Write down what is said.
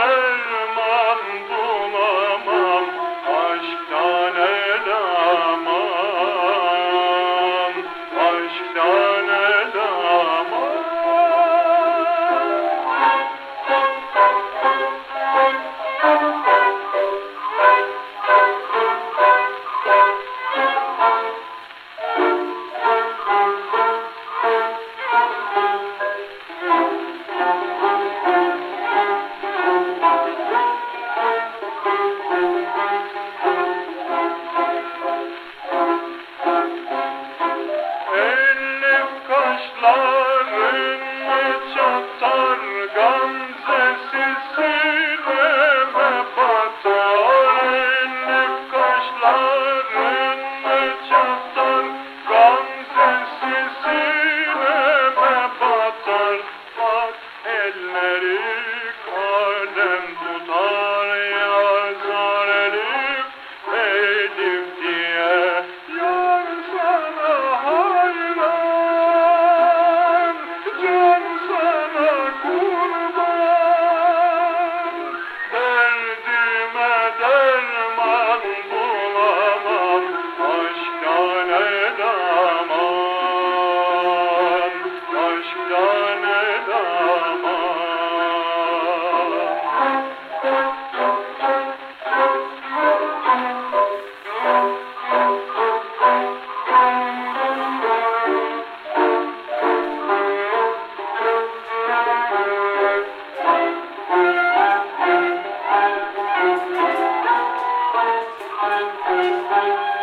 Derdime Derdime derman Thank you.